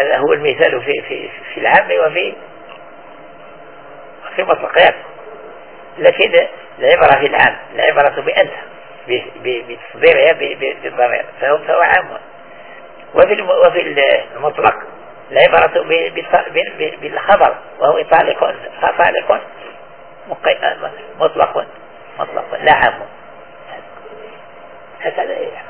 هذا هو المثال في في في العام وفي في مطلقات لكن العبرة في العام العبرة بأنت بتصديرها بالضمير. فهو فهو عام. وفي وفي المطلق العبرة بالخبر وهو طالق طالق مطلق مطلق لا عام. هكذا يعمل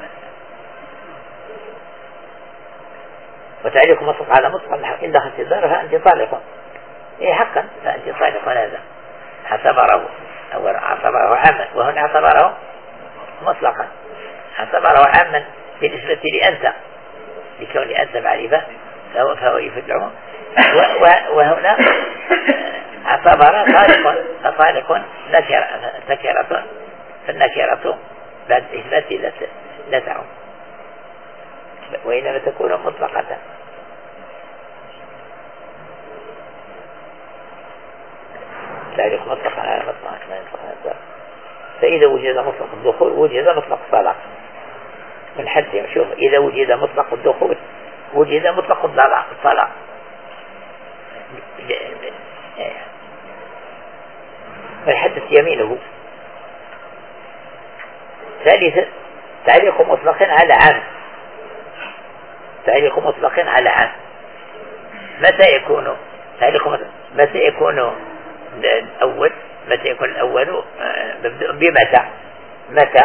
وتعليق مطلق على مطلق إن دخلت الدار فأنت طالق إيه حقا فأنت طالق هذا. اعتبره أو اعتبره عاما وهنا اعتبره مطلقا. اعتبره عاما بالنسبة لأنت لكون أنت معرفة فهو, فهو يفيد العموم وهنا اعتبر طالق فطالق نكرة نكرة فالنكرة بعد إثبات لا تعم وإنما تكون مطلقة تعريف مطلق على مطلق فإذا وجد مطلق الدخول وجد مطلق الطلاق من حد شوف إذا وجد مطلق الدخول وجد مطلق الطلاق فيحدث يمينه. ثالثا تعليق مطلق على عام. تعليق مطلق على عام. متى يكون؟ تعليق مطلق متى يكون الأول؟ متى يكون الأول؟ مبدوء بمتى؟ متى؟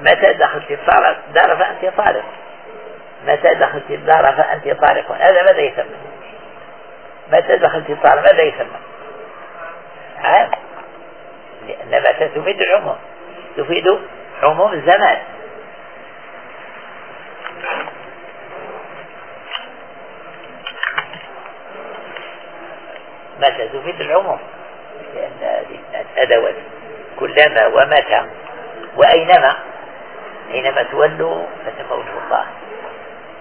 متى دخلت الدار؟ فأنت طالق. متى دخلت الدار فأنت طالق. هذا ماذا يسمى؟ متى دخلت الدار ماذا يسمى؟ عام لأن متى تفيد العموم. تفيد عموم الزمان. متى تفيد العموم؟ لأن الأدوات كلما ومتى وأينما؟ أينما تولوا فتم وجه الله.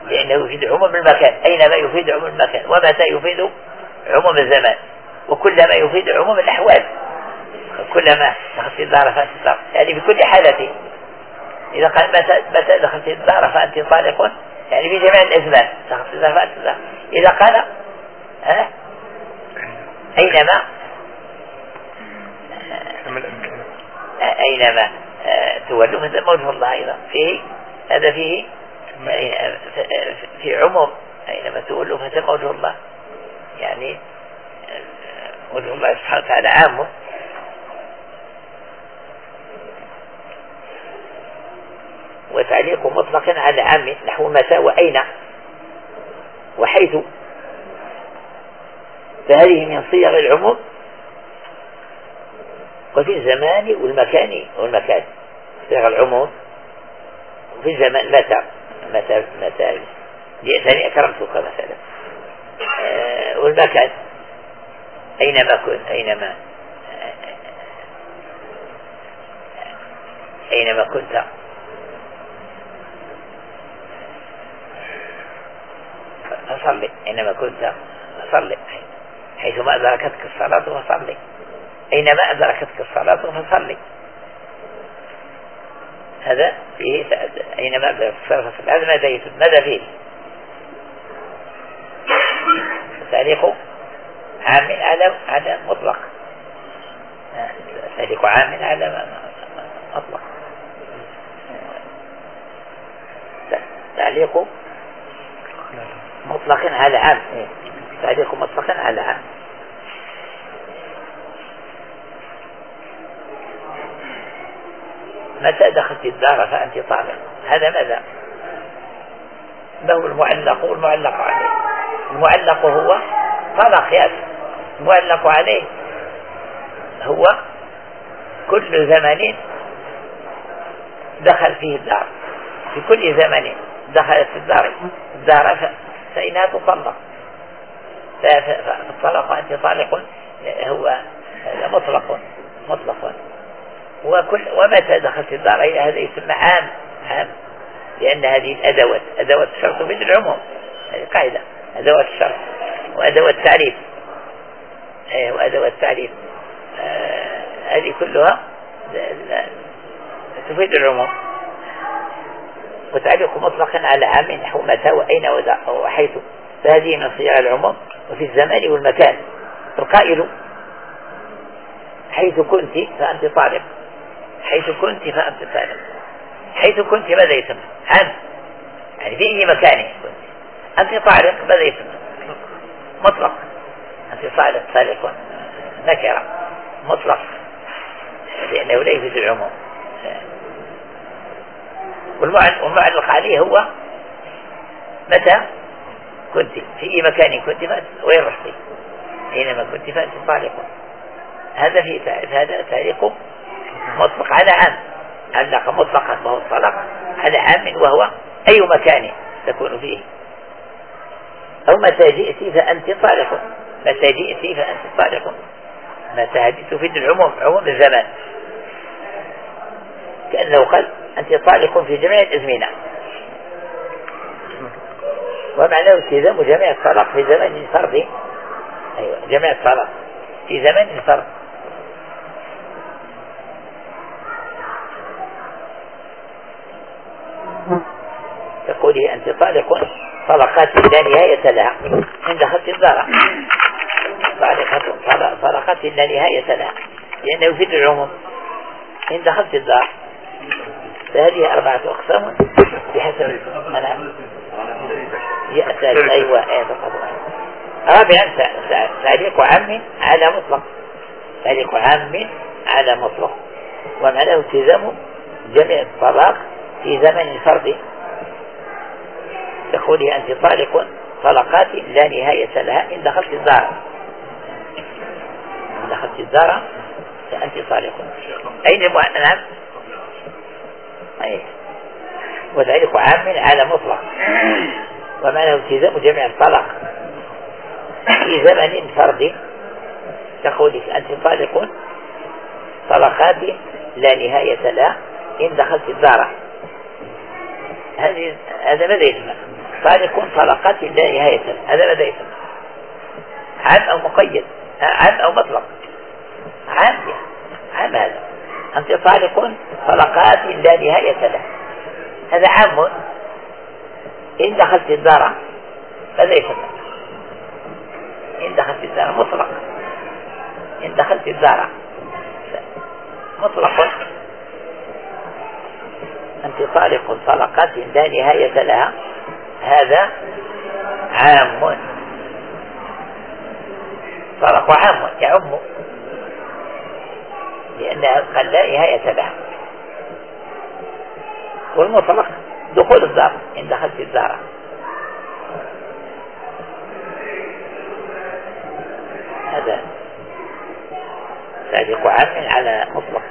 لأنه يفيد عموم المكان. أينما يفيد عموم المكان. ومتى يفيد عموم الزمان؟ وكلما يفيد عموم الأحوال. كلما دخلت الدار فأنت طالق. يعني في كل حالة. إذا قال متى متى دخلت الدار فأنت طالق؟ يعني في جميع الأزمان. دخلت الدار فأنت طالق. إذا قال ها؟ أينما؟ أينما تولوا مثل وجه الله أيضا. فيه؟ هذا فيه؟ في عموم أينما تولوا فثم وجه الله. يعني وجه الله سبحانه وتعالى عام وتعليق مطلق على عام نحو متى وأين. وحيث. فهذه من صيغ العموم. وفي الزمان والمكان والمكان صيغ العموم وفي الزمان متى متى متى جئتني أكرمتك مثلا. آه والمكان. أينما كنت أينما أينما كنت. فصلي أينما كنت فصلي حيثما أدركتك الصلاة فصلي أينما أدركتك الصلاة؟ فصلي هذا فيه أينما أدركتك الصلاة؟ فصلي هذا ماذا يتم ماذا فيه؟ تاريخ عام على على مطلق. تاريخ عام على مطلق. تعليق مطلق على عام. تعليق مطلق على عام. متى دخلت الدار فأنت طالق هذا ماذا؟ ما هو المعلق والمعلق عليه. المعلق هو طلق يا المعلق عليه هو كل زمن دخل فيه الدار. في كل زمن دخلت الدار الدار فإنها تطلق. فالطلاق أنت طالق هو مطلق مطلق. وكل ومتى دخلت الدار؟ هذا يسمى عام عام. لأن هذه الأدوات أدوات الشرط من العموم. هذه قاعدة. أدوات الشرط وأدوات التعريف. وأدوات التعريف. هذه كلها تفيد العموم. وتعليق مطلق على عام نحو متى وأين وحيث. فهذه من صيغ العموم. وفي الزمان والمكان. القائل حيث كنت فأنت طالب. حيث كنت فأنت طالب حيث كنت ماذا يسمى؟ عام. يعني في أي مكان كنت أنت طالق ماذا يسمى؟ مطلق. أنت طالق طالق. نكرة. مطلق. لأنه لا يفيد العموم. والمعلق عليه هو متى كنت. في أي مكان كنت وين رحتي حينما كنت فأنت طالق. هذا في هذا تعليق مطلق. على عام. علق مطلقا وهو الطلاق. على عام وهو أي مكان تكون فيه. أو متى جئت فأنت طالق. متى جئت فأنت طالق. متى تفيد العموم عموم الزمان. كأنه قال أنت طالق في جميع الأزمنة. ومعناه التزام جميع الطلاق في زمن فرضي أيوة جميع الطلاق. في زمن فرض تقولي أنت طالق طلقات لا نهاية لها. عند خط الزارة طالقة طلقات لا نهاية لها. لأنه يفيد العموم عند خط الزارة فهذه أربعة أقسام بحسب المنام يأتي أيوة آية رابعا تعليق عام على مطلق. تعليق عام على مطلق. ومعناه التزام جميع الطلاق في زمن فردي تقولي أنت طالق طلقات لا نهاية لها إن دخلت الزارة إن دخلت الزارة فأنت طالق أين المعنى أي وذلك عام على مطلق. ومعنى التزام جميع الطلاق. في زمن فردي تقولي أنت طالق طلقات لا نهاية لها إن دخلت الدار هذه هذا ماذا يسمى طالق طلقات لا نهاية هذا ماذا عام أو مقيد عام أو مطلق. عام عام هذا. أنت طالق طلقات لا نهاية له. هذا عام. إن دخلت الدار ماذا يسمى إن دخلت الدار مطلق. إن دخلت الدار مطلق. أنت طالق طلقات لا نهاية لها. هذا عام. طلق عام يعم لأنها قد لا نهاية لها والمطلق دخول الدار إن دخلت الدار. هذا تعليق عام على مطلق.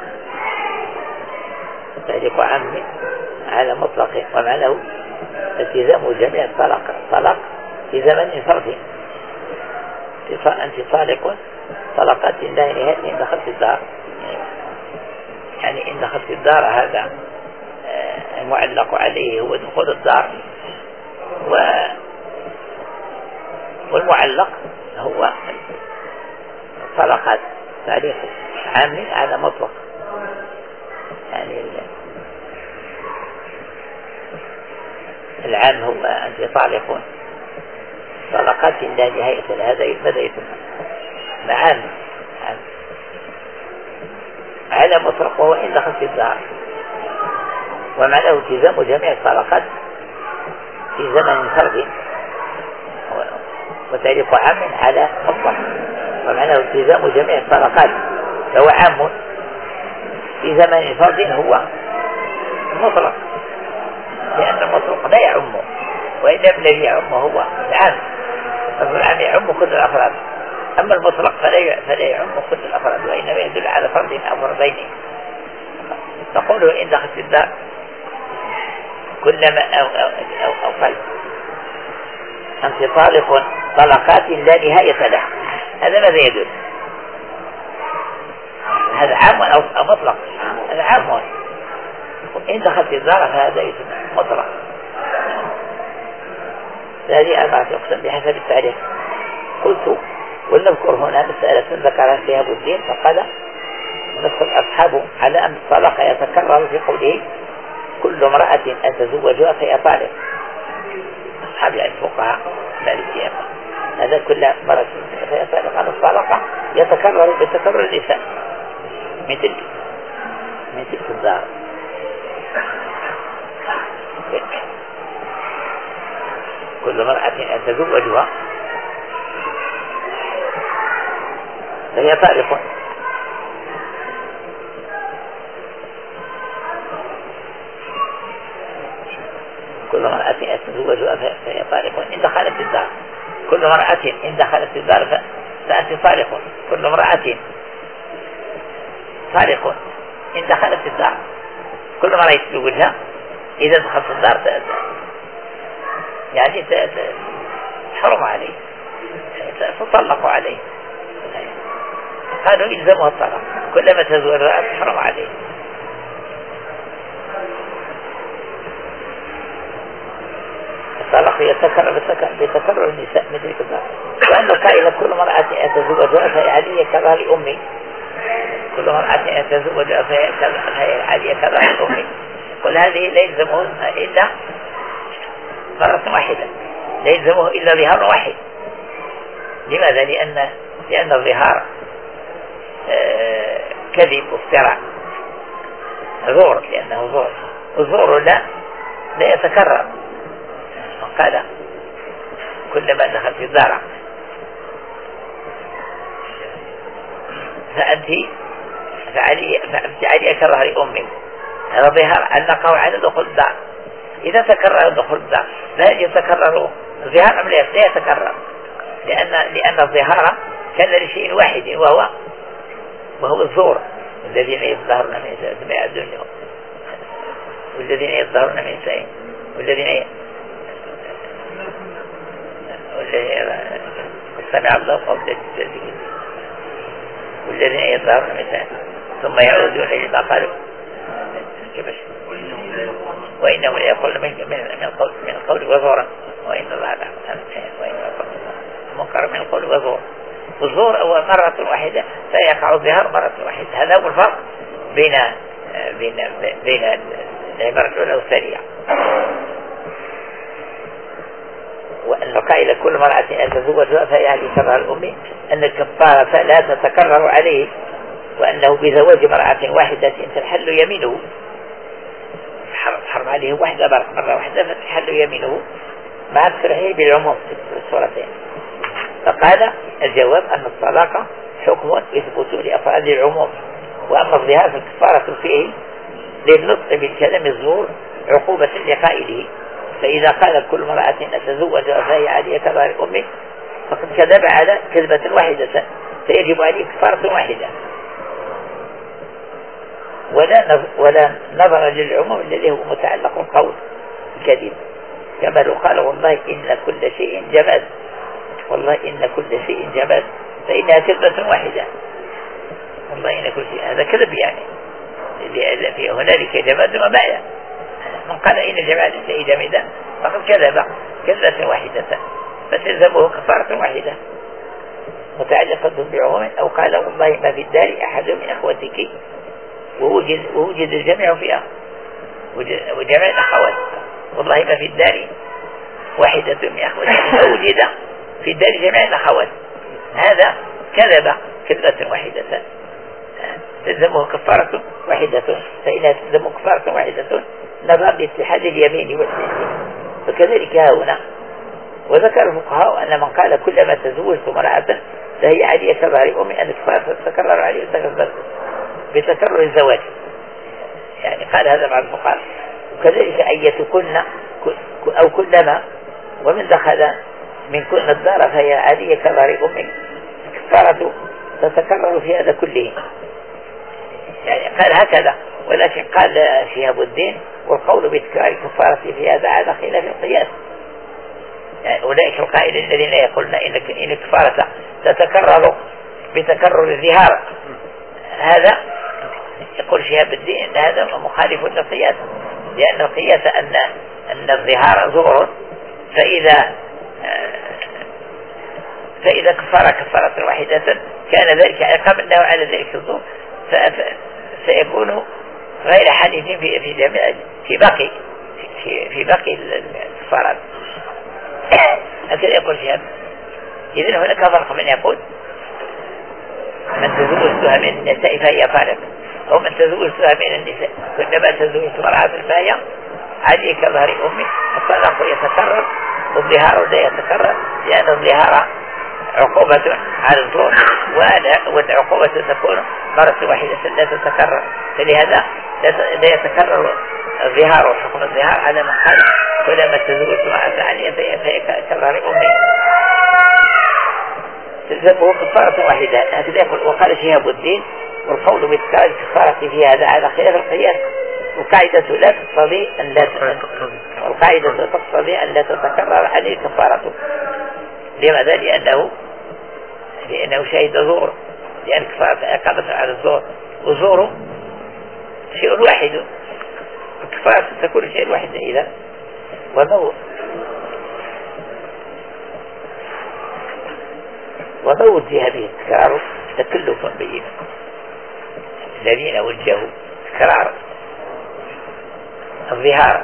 تعليق عام على مطلق ومعناه التزام جميع الطلاق. طلاق في زمن فردي أنت طالق طلقات لا نهاية إن دخلت الدار. يعني إن دخلت الدار هذا آه، المعلق عليه هو دخول الدار. و والمعلق هو طلقات تعليق عام على مطلق يعني العام هو أنت طالق طلقات لا نهاية لهذا ماذا يسمى؟ معان. على مطلق وهو إن دخل في الدار. ومعناه التزام جميع الطلقات في زمن فردي وتعريف عام على مطلق. ومعناه التزام جميع الطلقات فهو عام في زمن فرد هو مطلق. لأن المطلق لا يعم وإنما الذي يعم هو العام فالعام يعم كل الأفراد. أما المطلق فلا فلا يعم كل الأفراد وإنما يدل على فرد أو فردين. تقول إن دخلت الدار كلما أو أو أو, أو قلب أنت طالق طلقات لا نهاية لها. هذا ماذا يدل؟ هذا عام أو مطلق؟ هذا عام. إن دخلت الدار فهذا يسمى مطلق. هذه أربعة أقسام بحسب التاريخ قلت ولنذكر هنا مسألة ذكرها فيها أبو الدين فقال نسأل أصحابه على أن الطلاق يتكرر في قوله كل امرأة أتزوجها فهي طالق أصحاب الفقهاء مالكية. هذا كل مرة فهي طالق عن الطلاق يتكرر بتكرر النساء. مثل مثل في الدار. كل مرأة أتزوجها فهي طالق. كل امرأة أتزوجها فهي طالق. إن دخلت الدار. كل امرأة إن دخلت الدار فأنت طالق. كل امرأة طالق. إن دخلت الدار. كل مرة يتزوجها إذا دخلت الدار يعني تحرم عليه. تطلق عليه. قالوا يلزمها الطلاق. كلما تزوج تحرم عليه. الطلاق يتكرر بتكرر النساء مثل كذا وأنه قائل كل مرأة أتزوجها فهي علي كظهر أمي. كل مرأة أتزوجها فهي علي كظهر أمي. كل هذه لا يلزمه إلا مرة واحدة. لا يلزمه إلا ظهار واحد. لماذا؟ لأن لأن الظهار آه، كذب وافتراء. زور لأنه زور. الزور لا لا يتكرر. قال كلما دخلت الدار. فأنت فعلي فأنت كظهر أمك هذا ظهار علقه على دخول الدار. إذا تكرر دخول الدار لا يتكرر. الظهار أم لا يتكرر. لأن لأن الظهار كان لشيء واحد وهو وهو الزور الذين يظهرون من نسائهم الدنيا. والذين يظهرون من نسائهم والذين سمع الله قول الذين والذين يظهرون مثلا ثم يعودون لما قالوا. وإنهم ليقولون من من القول من القول وزورا وإن الله وإن منكر من القول وزورا والزور هو مرة واحدة فيقع الظهار مرة واحدة. هذا هو الفرق بين بين بين العبارة الأولى والثانية. وأن قائل كل مرأة فهي كما الأم. أن الكفارة لا تتكرر عليه. وأنه بزواج مرأة واحدة تنحل يمينه. عليه واحدة مرة واحدة فتحل يمينه. مع الترحيب بالعموم في الصورتين. فقال الجواب أن الطلاق حكم يثبت لأفراد العموم وأما الظهار فالكفارة فيه للنطق بالكلام الزور عقوبة لقائله. فإذا قال كل امرأة أتزوج فهي عالية كبار أمي فقد كذب على كذبة واحدة فيجب عليه كفارة واحدة. ولا ولا نظر للعموم الذي هو متعلق القول الكذب كما لو قال والله إن كل شيء جماد والله إن كل شيء جماد فإنها كذبة واحدة. والله إن كل شيء هذا كذب يعني. في هنالك جماد وماء من قال إن جماد الشيء جميدا فقد كذب. كذبة واحدة. فتلزمه كفارة واحدة. متعلقة بعموم أو قال والله ما في الدار أحد من أخوتك ووجد, ووجد الجميع فيها وجميع الأخوات. والله ما في الدار واحدة من أخوتك فوجد في الدار جميع الأخوات. هذا كذب كذبة واحدة. تلزمه كفارة واحدة. فإنها تلزمه كفارة واحدة. نظر لاتحاد اليمين واليمين فكذلك هنا وذكر الفقهاء أن من قال كلما تزوجت امرأة فهي علي كبار أم أن الكفارة تتكرر عليه بتكرر الزواج. يعني قال هذا مع الفقهاء وكذلك أيتكن أو كلما ومن دخل من كل الدار فهي علي كبار أم الكفارة تتكرر في هذا كله. يعني قال هكذا. ولكن قال شهاب الدين والقول بتكرار الكفارة في هذا على خلاف القياس. يعني أولئك القائلين الذين يقولون إن الكفارة تتكرر بتكرر الظهار هذا يقول شهاب الدين أن هذا مخالف للقياس لأن القياس أن أن الظهار ظهر فإذا فإذا كفر كفارة واحدة كان ذلك عقاب له على ذلك الظهر فيكون غير حديث في في في باقي في في باقي الكفارات. هكذا يقول فيها إذن هناك فرق من يقول من تزوجتها من النساء فهي فارق أو من تزوجتها من النساء. كلما تزوجت امرأة فهي عليك كظهر أمي. الطلاق يتكرر والظهار لا يتكرر لأن الظهار عقوبة على الظهور والعقوبة تكون مرة واحدة لا تتكرر. فلهذا لا يتكرر الظهار وحكم الظهار على من قال. كلما تزوجت امرأة عليا فهي كظهر أمي. تلزمه كفارة واحدة. هكذا يقول وقال شهاب الدين والقول بإتكار الكفارة في هذا على خلاف القياس. والقاعدة لا تقتضي أن لا والقاعدة تقتضي أن لا تتكرر عليه كفارته لماذا؟ لأنه لأنه شهد زور لأن كفارة أقامة على الزور. وزور شيء واحد. الكفارة تكون شيء واحد إذا. وما وجه به التكرار تكلف به. الذين وجهوا تكرار الظهار.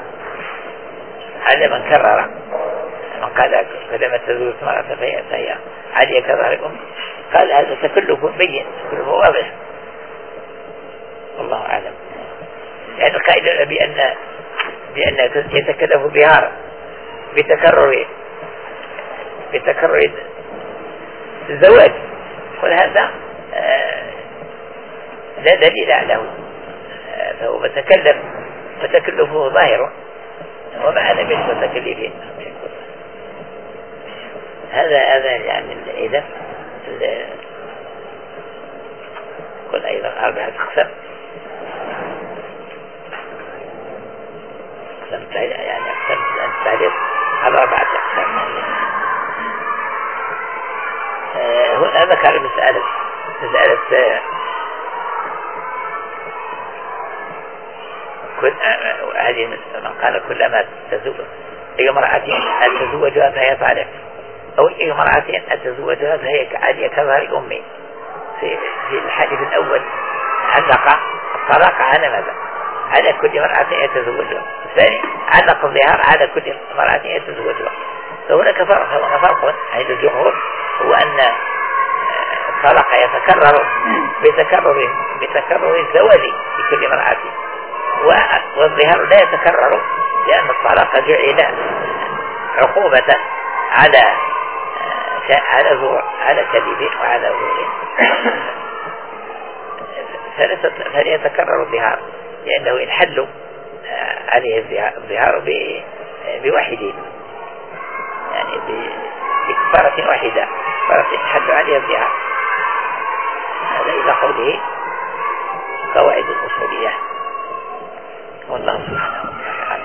على من كرر. من قال فلما تزوج مرأة فهي فهي علي كظهركم قال هذا تكلف بين تكلف واضح. والله أعلم. يعني القائد بأن بأن يتكلف بهار بتكرر. بتكرر الزواج. قل هذا لا دليل له فهو متكلف فتكلفه ظاهر. وما أنا من المتكلفين هذا هذا يعني إذا قل أيضا أربعة أقسام. هذه من قال كلما تزوج. أي امرأة أن تزوجها فهي طالق. أو أي امرأة أن تزوجها فهي كعادية كظهر أمي في, في الحديث الأول. علق. الطلاق على ماذا؟ على كل امرأة يتزوجها. الثاني علق الظهار على كل امرأة يتزوجها. فهناك فرق. فرق عند الجمهور. هو أن الطلاق يتكرر. بتكرر بتكرر الزواج لكل امرأة. والظهار لا يتكرر لأن الطلاق جعل عقوبة على على زور على كذب وعلى زور فليتكرر الظهار لأنه ينحل عليه الظهار بواحد. يعني بكفارة واحدة كفارة ينحل عليه الظهار. هذا إلى قوله قواعد الأصولية. والله سبحانه وتعالى